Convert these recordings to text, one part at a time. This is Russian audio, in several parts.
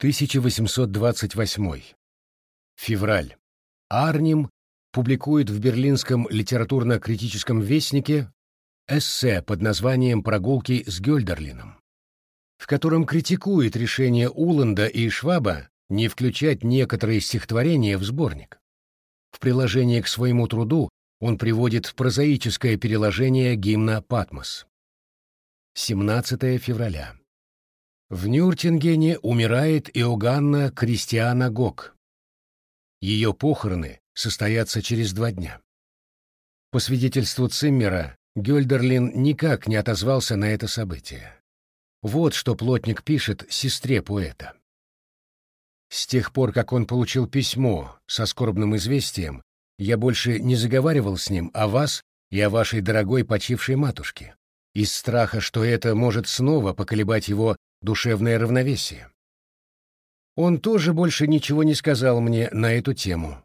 1828. Февраль. Арнем публикует в Берлинском литературно-критическом вестнике эссе под названием «Прогулки с Гёльдерлином», в котором критикует решение Уланда и Шваба не включать некоторые стихотворения в сборник. В приложении к своему труду он приводит прозаическое переложение гимна «Патмос». 17 февраля. В Нюртингене умирает Иоганна Кристиана Гок. Ее похороны состоятся через два дня. По свидетельству Циммера, Гёльдерлин никак не отозвался на это событие. Вот что плотник пишет сестре поэта. С тех пор, как он получил письмо со скорбным известием, я больше не заговаривал с ним о вас и о вашей дорогой почившей матушке, из страха, что это может снова поколебать его душевное равновесие. Он тоже больше ничего не сказал мне на эту тему.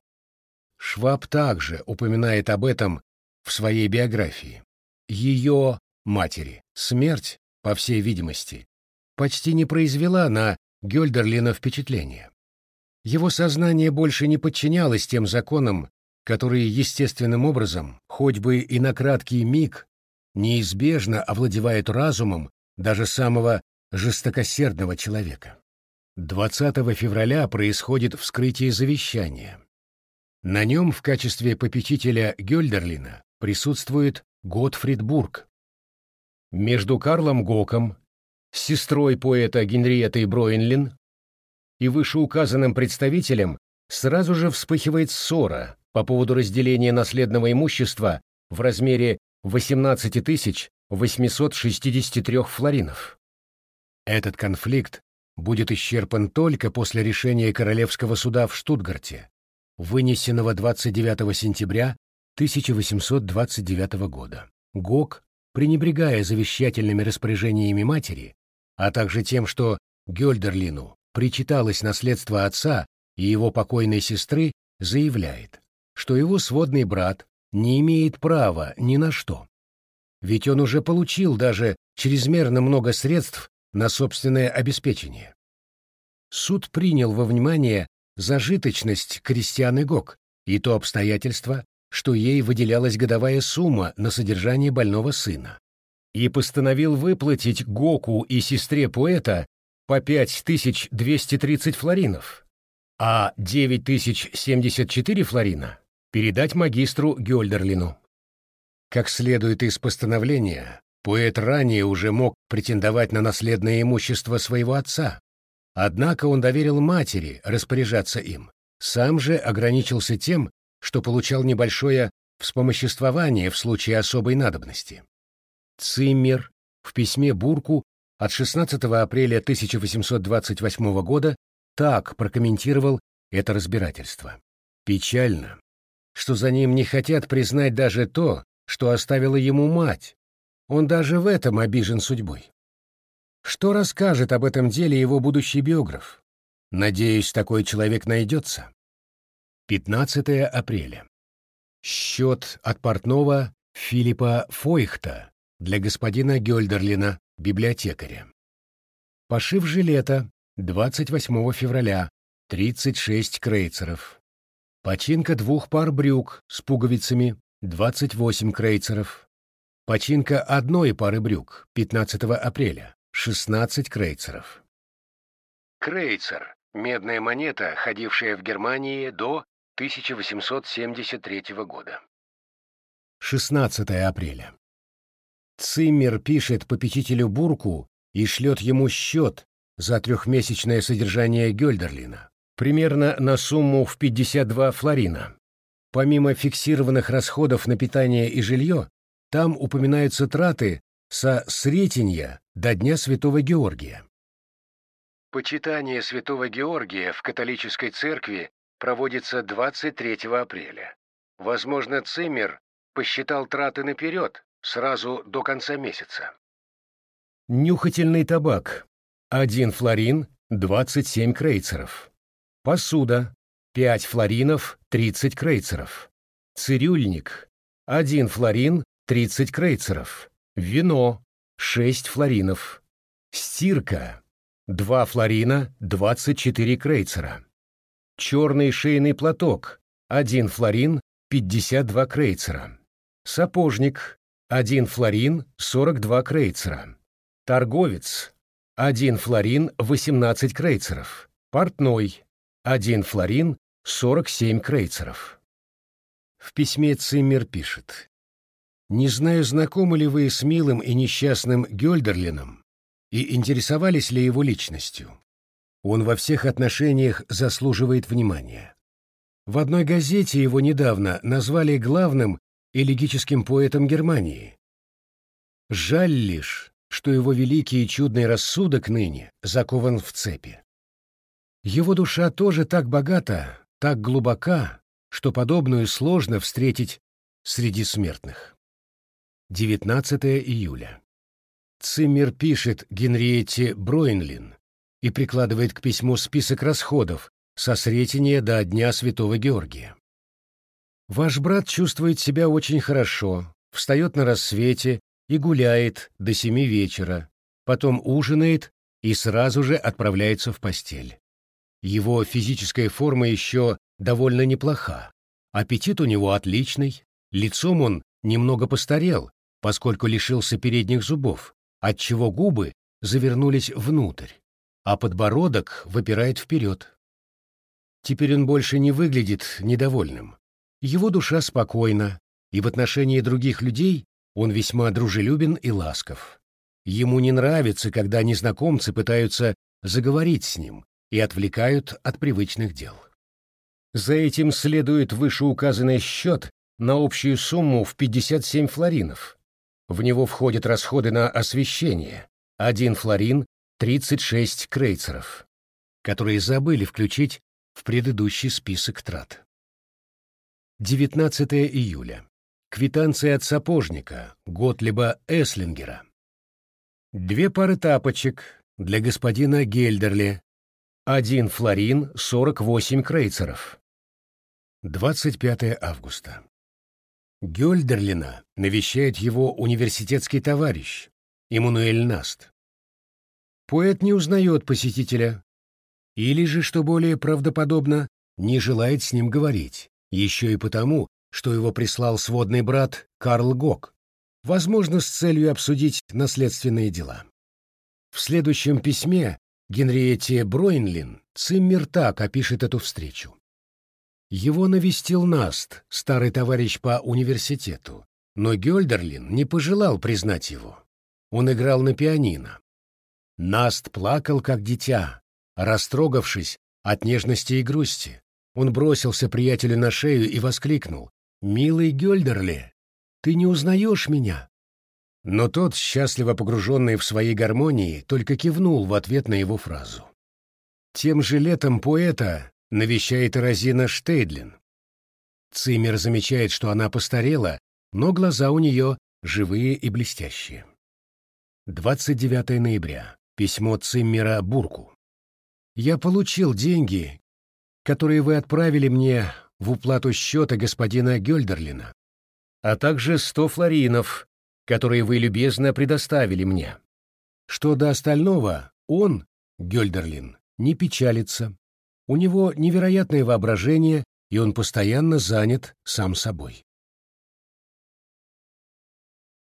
Шваб также упоминает об этом в своей биографии. Ее матери смерть, по всей видимости, почти не произвела на Гёльдерлина впечатления. Его сознание больше не подчинялось тем законам, которые естественным образом, хоть бы и на краткий миг, неизбежно овладевают разумом даже самого жестокосердного человека. 20 февраля происходит вскрытие завещания. На нем в качестве попечителя Гёльдерлина присутствует Готфрид Бург. Между Карлом Гоком, сестрой поэта Генриеттой Броенлин и вышеуказанным представителем сразу же вспыхивает ссора по поводу разделения наследного имущества в размере 18 863 флоринов. Этот конфликт будет исчерпан только после решения Королевского суда в Штутгарте, вынесенного 29 сентября 1829 года. Гог, пренебрегая завещательными распоряжениями матери, а также тем, что Гёльдерлину причиталось наследство отца и его покойной сестры, заявляет, что его сводный брат не имеет права ни на что. Ведь он уже получил даже чрезмерно много средств на собственное обеспечение. Суд принял во внимание зажиточность Кристианы Гок и то обстоятельство, что ей выделялась годовая сумма на содержание больного сына, и постановил выплатить Гоку и сестре поэта по 5230 флоринов, а 9074 флорина передать магистру Гёльдерлину. Как следует из постановления, поэт ранее уже мог претендовать на наследное имущество своего отца, однако он доверил матери распоряжаться им, сам же ограничился тем, что получал небольшое вспомоществование в случае особой надобности. Циммер в письме Бурку от 16 апреля 1828 года так прокомментировал это разбирательство. Печально, что за ним не хотят признать даже то, что оставила ему мать. Он даже в этом обижен судьбой. Что расскажет об этом деле его будущий биограф? Надеюсь, такой человек найдется. 15 апреля. Счет от портного Филиппа Фойхта для господина Гёльдерлина библиотекаря. Пошив жилета 28 февраля 36 крейцеров. Починка двух пар брюк с пуговицами 28 крейцеров. Починка одной пары брюк 15 апреля 16 крейцеров. Крейцер — медная монета, ходившая в Германии до 1873 года. 16 апреля. Циммер пишет попечителю Бурку и шлет ему счет за трехмесячное содержание Гёльдерлина, примерно на сумму в 52 флорина. Помимо фиксированных расходов на питание и жилье, там упоминаются траты со Сретенья до Дня Святого Георгия. Почитание Святого Георгия в католической церкви проводится 23 апреля. Возможно, Циммер посчитал траты наперед, сразу до конца месяца. Нюхательный табак. Один флорин, 27 крейцеров. Посуда. 5 флоринов, 30 крейцеров. Цирюльник. Один флорин, 30 крейцеров. Вино. 6 флоринов. Стирка. 2 флорина, 24 крейцера. Черный шейный платок, 1 флорин, 52 крейцера. Сапожник, 1 флорин, 42 крейцера. Торговец, 1 флорин, 18 крейцеров. Портной, 1 флорин, 47 крейцеров. В письме Циммер пишет. «Не знаю, знакомы ли вы с милым и несчастным Гёльдерлином и интересовались ли его личностью. Он во всех отношениях заслуживает внимания. В одной газете его недавно назвали главным элегическим поэтом Германии. Жаль лишь, что его великий и чудный рассудок ныне закован в цепи. Его душа тоже так богата, так глубока, что подобную сложно встретить среди смертных. 19 июля. Циммер пишет Генриетте Бройнлин и прикладывает к письму список расходов со Сретения до Дня Святого Георгия. Ваш брат чувствует себя очень хорошо, встает на рассвете и гуляет до семи вечера, потом ужинает и сразу же отправляется в постель. Его физическая форма еще довольно неплоха. Аппетит у него отличный, лицом он немного постарел, поскольку лишился передних зубов, отчего губы завернулись внутрь, а подбородок выпирает вперед. Теперь он больше не выглядит недовольным. Его душа спокойна, и в отношении других людей он весьма дружелюбен и ласков. Ему не нравится, когда незнакомцы пытаются заговорить с ним и отвлекают от привычных дел. За этим следует вышеуказанный счет на общую сумму в 57 флоринов. В него входят расходы на освещение, 1 флорин, 36 крейцеров, которые забыли включить в предыдущий список трат. 19 июля. Квитанция от сапожника Готлиба Эслингера. Две пары тапочек для господина Гельдерли. Один флорин 48 крейцеров. 25 августа. Гельдерлина навещает его университетский товарищ, Эммануэль Наст. Поэт не узнает посетителя, или же, что более правдоподобно, не желает с ним говорить, еще и потому, что его прислал сводный брат Карл Гок, возможно, с целью обсудить наследственные дела. В следующем письме Генриетте Бройнлин Циммер так опишет эту встречу. Его навестил Наст, старый товарищ по университету, но Гёльдерлин не пожелал признать его. Он играл на пианино. Наст плакал, как дитя, Растрогавшись от нежности и грусти, он бросился приятелю на шею и воскликнул «Милый Гёльдерли, ты не узнаешь меня?» Но тот, счастливо погруженный в свои гармонии, только кивнул в ответ на его фразу. Тем же летом поэта навещает Розина Штейдлин. Циммер замечает, что она постарела, но глаза у нее живые и блестящие. 29 ноября. Письмо Циммера Бурку. Я получил деньги, которые вы отправили мне в уплату счета господина Гёльдерлина, а также сто флоринов, которые вы любезно предоставили мне. Что до остального, он, Гёльдерлин, не печалится. У него невероятное воображение, и он постоянно занят сам собой.